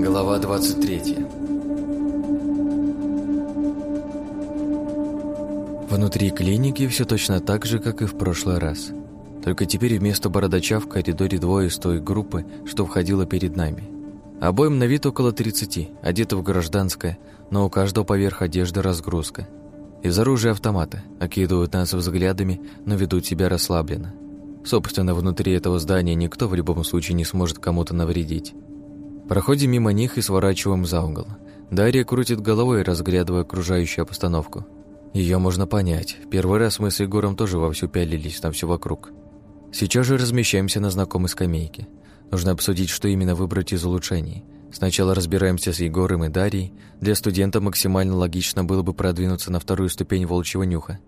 Глава 23 Внутри клиники все точно так же, как и в прошлый раз. Только теперь вместо бородача в коридоре двое из той группы, что входила перед нами. Обоим на вид около 30, одеты в гражданское, но у каждого поверх одежды разгрузка. Из оружия автомата, окидывают нас взглядами, но ведут себя расслабленно. Собственно, внутри этого здания никто в любом случае не сможет кому-то навредить. Проходим мимо них и сворачиваем за угол. Дарья крутит головой, разглядывая окружающую обстановку. Ее можно понять. Первый раз мы с Егором тоже вовсю пялились там все вокруг. Сейчас же размещаемся на знакомой скамейке. Нужно обсудить, что именно выбрать из улучшений. Сначала разбираемся с Егором и Дарьей. Для студента максимально логично было бы продвинуться на вторую ступень волчьего нюха.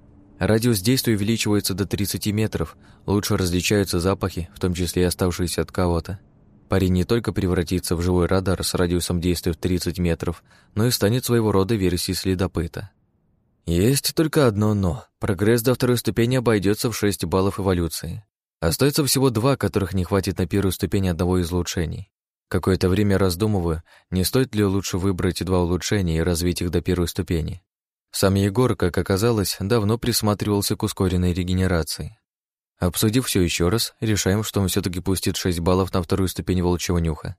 Радиус действия увеличивается до 30 метров, лучше различаются запахи, в том числе и оставшиеся от кого-то. Парень не только превратится в живой радар с радиусом действия в 30 метров, но и станет своего рода версией следопыта. Есть только одно «но». Прогресс до второй ступени обойдется в 6 баллов эволюции. Остается всего два, которых не хватит на первую ступень одного из улучшений. Какое-то время раздумываю, не стоит ли лучше выбрать два улучшения и развить их до первой ступени. Сам Егор, как оказалось, давно присматривался к ускоренной регенерации. Обсудив все еще раз, решаем, что он все таки пустит 6 баллов на вторую ступень волчьего нюха.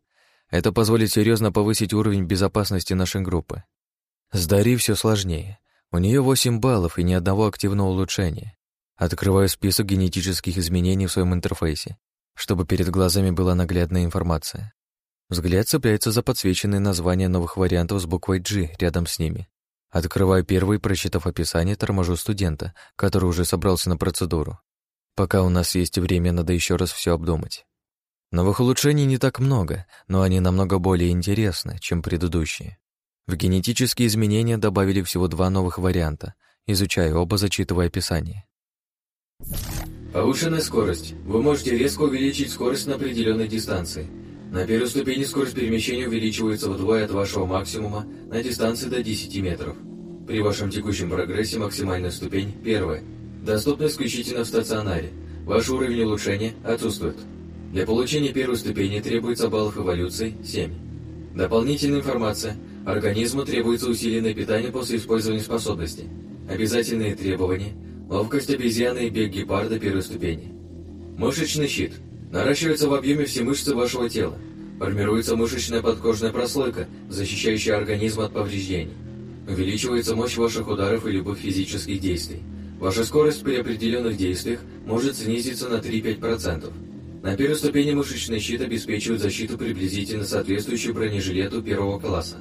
Это позволит серьезно повысить уровень безопасности нашей группы. С Дарьей все сложнее. У нее 8 баллов и ни одного активного улучшения. Открываю список генетических изменений в своем интерфейсе, чтобы перед глазами была наглядная информация. Взгляд цепляется за подсвеченные названия новых вариантов с буквой G рядом с ними. Открываю первый, прочитав описание, торможу студента, который уже собрался на процедуру. Пока у нас есть время, надо еще раз все обдумать. Новых улучшений не так много, но они намного более интересны, чем предыдущие. В генетические изменения добавили всего два новых варианта. Изучаю оба, зачитывая описание. Повышенная скорость. Вы можете резко увеличить скорость на определенной дистанции. На первой ступени скорость перемещения увеличивается вдвое от вашего максимума на дистанции до 10 метров. При вашем текущем прогрессе максимальная ступень – первая. Доступна исключительно в стационаре. Ваш уровень улучшения отсутствует. Для получения первой ступени требуется баллов эволюции – 7. Дополнительная информация. Организму требуется усиленное питание после использования способности. Обязательные требования – Ловкость обезьяны и бег гепарда первой ступени. Мышечный щит. Наращивается в объеме все мышцы вашего тела. Формируется мышечная подкожная прослойка, защищающая организм от повреждений. Увеличивается мощь ваших ударов и любых физических действий. Ваша скорость при определенных действиях может снизиться на 3-5%. На первой ступени мышечный щит обеспечивает защиту приблизительно соответствующую бронежилету первого класса.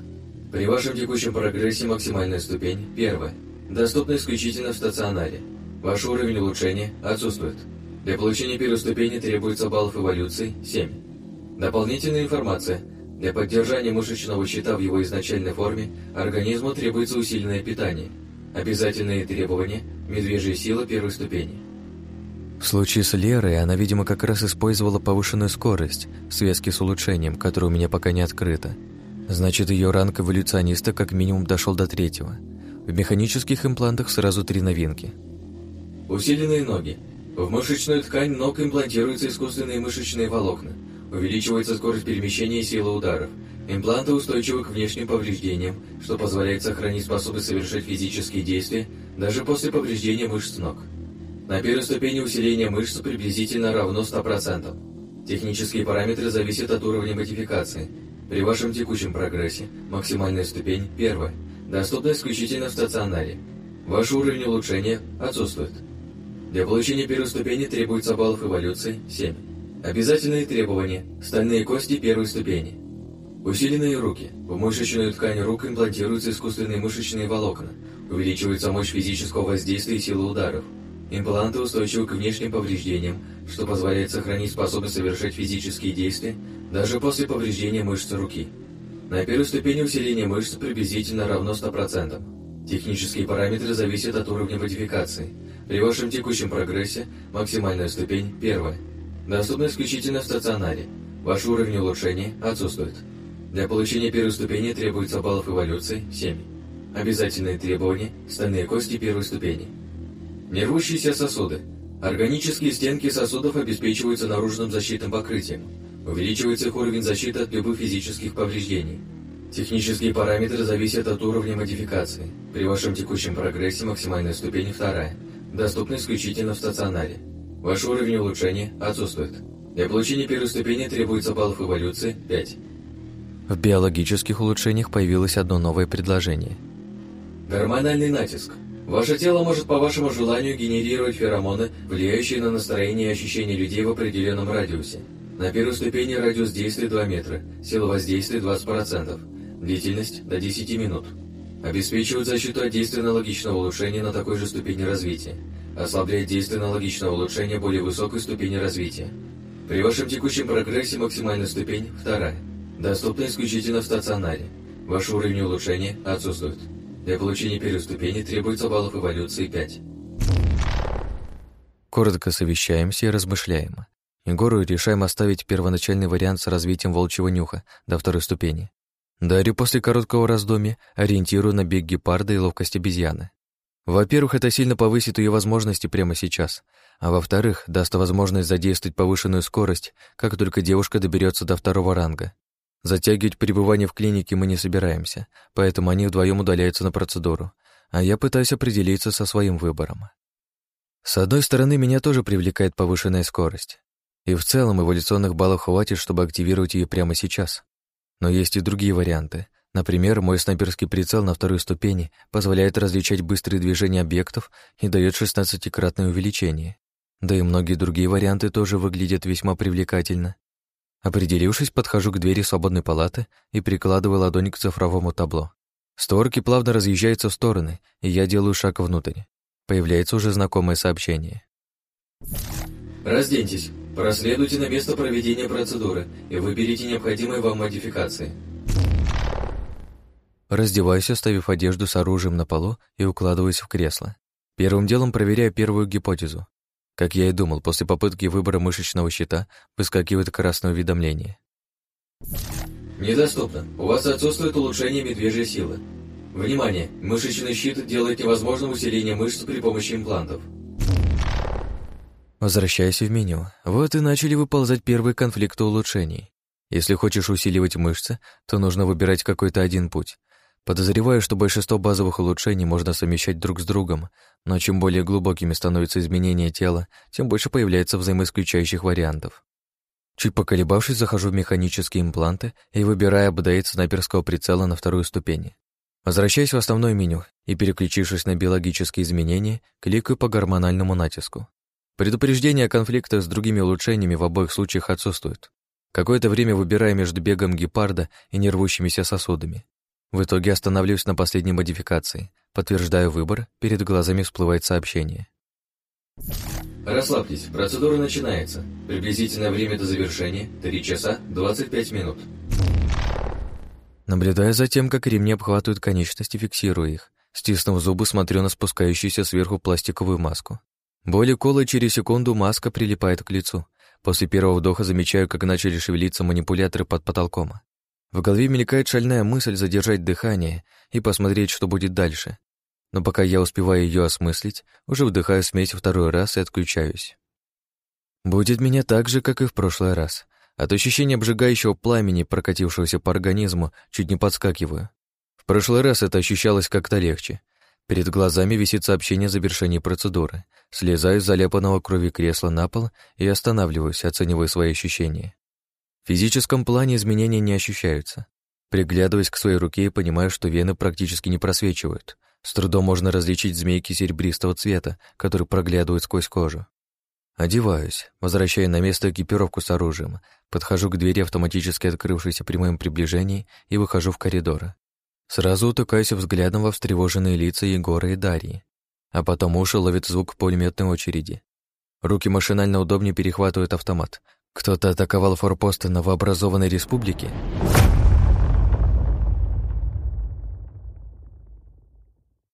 При вашем текущем прогрессе максимальная ступень – первая. Доступна исключительно в стационаре. Ваш уровень улучшения отсутствует. Для получения первой ступени требуется баллов эволюции 7. Дополнительная информация. Для поддержания мышечного щита в его изначальной форме организму требуется усиленное питание. Обязательные требования – медвежья сила первой ступени. В случае с Лерой она, видимо, как раз использовала повышенную скорость в связке с улучшением, которое у меня пока не открыто. Значит, ее ранг эволюциониста как минимум дошел до третьего. В механических имплантах сразу три новинки – Усиленные ноги. В мышечную ткань ног имплантируются искусственные мышечные волокна. Увеличивается скорость перемещения и сила ударов. Импланты устойчивы к внешним повреждениям, что позволяет сохранить способность совершать физические действия даже после повреждения мышц ног. На первой ступени усиление мышц приблизительно равно 100%. Технические параметры зависят от уровня модификации. При вашем текущем прогрессе максимальная ступень – первая, доступна исключительно в стационаре. Ваш уровень улучшения отсутствует. Для получения первой ступени требуется баллов эволюции 7. Обязательные требования – стальные кости первой ступени. Усиленные руки. В мышечную ткань рук имплантируются искусственные мышечные волокна. Увеличивается мощь физического воздействия и сила ударов. Импланты устойчивы к внешним повреждениям, что позволяет сохранить способность совершать физические действия даже после повреждения мышц руки. На первой ступени усиление мышц приблизительно равно 100%. Технические параметры зависят от уровня модификации – при вашем текущем прогрессе максимальная ступень первая. Доступна исключительно в стационаре. Ваш уровень улучшения отсутствует. Для получения первой ступени требуется баллов эволюции 7. Обязательные требования – стальные кости первой ступени. Нервущиеся сосуды. Органические стенки сосудов обеспечиваются наружным защитным покрытием. Увеличивается их уровень защиты от любых физических повреждений. Технические параметры зависят от уровня модификации. При вашем текущем прогрессе максимальная ступень вторая. Доступна исключительно в стационаре. Ваш уровень улучшения отсутствует. Для получения первой ступени требуется баллов эволюции 5. В биологических улучшениях появилось одно новое предложение. Гормональный натиск. Ваше тело может по вашему желанию генерировать феромоны, влияющие на настроение и ощущения людей в определенном радиусе. На первой ступени радиус действия 2 метра, сила воздействия 20%, длительность до 10 минут. Обеспечивает защиту от действия аналогичного улучшения на такой же ступени развития. Ослабляет действие аналогичного улучшения более высокой ступени развития. При вашем текущем прогрессе максимальная ступень – вторая. Доступна исключительно в стационаре. Ваш уровень улучшения отсутствует. Для получения первой ступени требуется баллов эволюции 5. Коротко совещаемся и размышляем. Егору решаем оставить первоначальный вариант с развитием волчьего нюха до второй ступени. Дарью после короткого раздумья ориентирую на бег гепарда и ловкость обезьяны. Во-первых, это сильно повысит ее возможности прямо сейчас, а во-вторых, даст возможность задействовать повышенную скорость, как только девушка доберется до второго ранга. Затягивать пребывание в клинике мы не собираемся, поэтому они вдвоем удаляются на процедуру, а я пытаюсь определиться со своим выбором. С одной стороны, меня тоже привлекает повышенная скорость. И в целом эволюционных баллов хватит, чтобы активировать ее прямо сейчас. Но есть и другие варианты. Например, мой снайперский прицел на второй ступени позволяет различать быстрые движения объектов и дает 16-кратное увеличение. Да и многие другие варианты тоже выглядят весьма привлекательно. Определившись, подхожу к двери свободной палаты и прикладываю ладонь к цифровому табло. Створки плавно разъезжаются в стороны, и я делаю шаг внутрь. Появляется уже знакомое сообщение. «Разденьтесь. Проследуйте на место проведения процедуры и выберите необходимые вам модификации». Раздеваюсь, оставив одежду с оружием на полу и укладываюсь в кресло. Первым делом проверяю первую гипотезу. Как я и думал, после попытки выбора мышечного щита выскакивает красное уведомление. «Недоступно. У вас отсутствует улучшение медвежьей силы. Внимание! Мышечный щит делает невозможным усиление мышц при помощи имплантов». Возвращаясь в меню. Вот и начали выползать первые конфликты улучшений. Если хочешь усиливать мышцы, то нужно выбирать какой-то один путь. Подозреваю, что большинство базовых улучшений можно совмещать друг с другом, но чем более глубокими становятся изменения тела, тем больше появляется взаимоисключающих вариантов. Чуть поколебавшись, захожу в механические импланты и выбираю апдейт снайперского прицела на вторую ступень. Возвращаясь в основное меню и переключившись на биологические изменения, кликаю по гормональному натиску. Предупреждение о конфликтах с другими улучшениями в обоих случаях отсутствует. Какое-то время выбирая между бегом гепарда и нервущимися сосудами. В итоге останавливаюсь на последней модификации. Подтверждаю выбор, перед глазами всплывает сообщение. Расслабьтесь, процедура начинается. Приблизительное время до завершения – 3 часа 25 минут. Наблюдая за тем, как ремни обхватывают конечности, фиксирую их. Стиснув зубы, смотрю на спускающуюся сверху пластиковую маску. Боль укола через секунду маска прилипает к лицу. После первого вдоха замечаю, как начали шевелиться манипуляторы под потолком. В голове мелькает шальная мысль задержать дыхание и посмотреть, что будет дальше. Но пока я успеваю ее осмыслить, уже вдыхаю смесь второй раз и отключаюсь. Будет меня так же, как и в прошлый раз. От ощущения обжигающего пламени, прокатившегося по организму, чуть не подскакиваю. В прошлый раз это ощущалось как-то легче. Перед глазами висит сообщение о завершении процедуры. Слезаю с заляпанного крови кресла на пол и останавливаюсь, оценивая свои ощущения. В физическом плане изменения не ощущаются. Приглядываясь к своей руке, понимаю, что вены практически не просвечивают. С трудом можно различить змейки серебристого цвета, которые проглядывают сквозь кожу. Одеваюсь, возвращая на место экипировку с оружием, подхожу к двери, автоматически открывшейся при моем приближении, и выхожу в коридор. Сразу утыкаюсь взглядом во встревоженные лица Егора и Дарьи, а потом уши ловит звук пулеметной очереди. Руки машинально удобнее перехватывают автомат. Кто-то атаковал форпосты новообразованной республики?